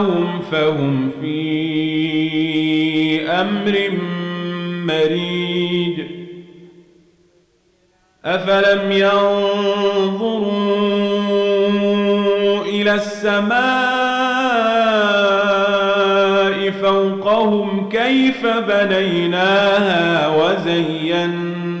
جاءهم فهم في أمر مريج أفلم ينظروا إلى السماء فوقهم كيف بنيناها وزيناها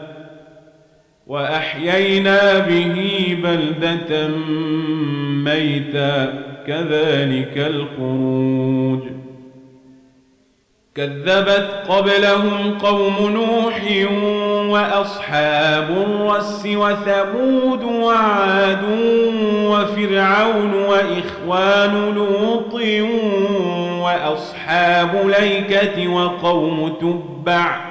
وأحيينا به بلدة ميتا كذلك الخروج. كذبت قبلهم قوم نوح وأصحاب الرس وثمود وعاد وفرعون وإخوان لوط وأصحاب ليكة وقوم تبع.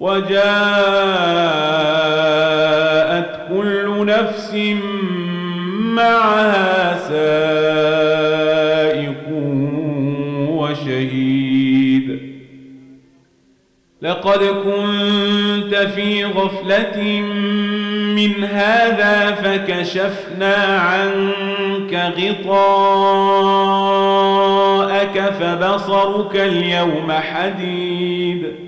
وجاءت كل نفس معها سائق وشهيد. لقد كنت في غفلة من هذا فكشفنا عنك غطاءك فبصرك اليوم حديد.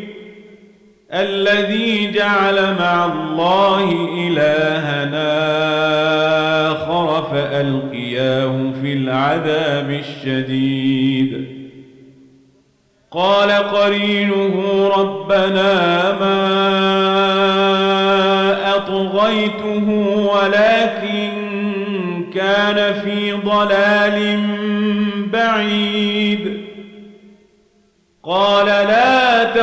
الذي جعل مع الله إلهنا آخر فألقياه في العذاب الشديد. قال قرينه ربنا ما أطغيته ولكن كان في ضلال بعيد. قال لا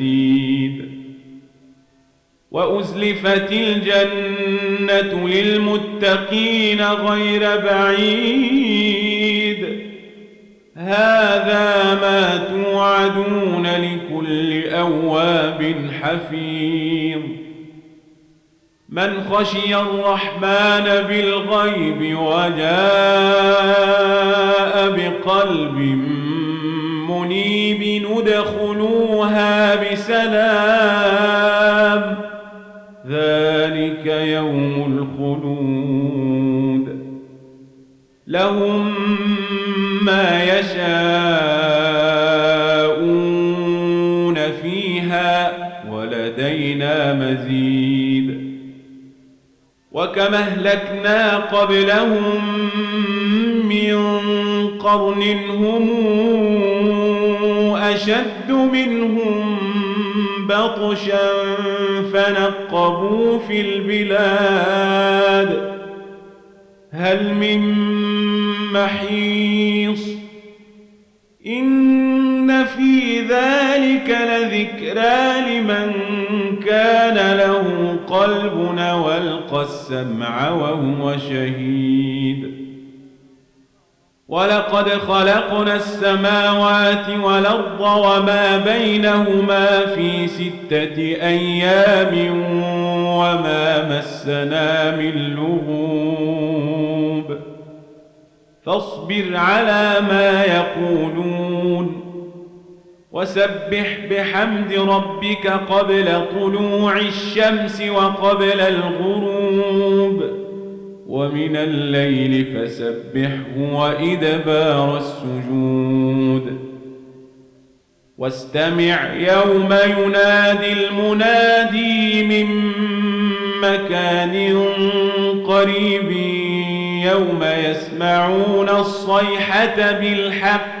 مزيد وأزلفت الجنة للمتقين غير بعيد. هذا ما توعدون لكل أواب حفيظ. من خشي الرحمن بالغيب وجاء بقلب منيب ندخلوها بسلام. ذلك يوم الخلود. لهم ما يشاءون فيها ولدينا مزيد. وكما أهلكنا قبلهم من قرن هم أشد منهم بطشا فنقبوا في البلاد. هل من محيص؟ إن في ذلك لذكرى لمن كان له قلب والقى السمع وهو شهيد. ولقد خلقنا السماوات والأرض وما بينهما في ستة أيام وما مسنا من لغوب. فاصبر على ما يقولون. وسبح بحمد ربك قبل طلوع الشمس وقبل الغروب ومن الليل فسبحه وإدبار السجود. واستمع يوم ينادي المنادي من مكان قريب يوم يسمعون الصيحة بالحق.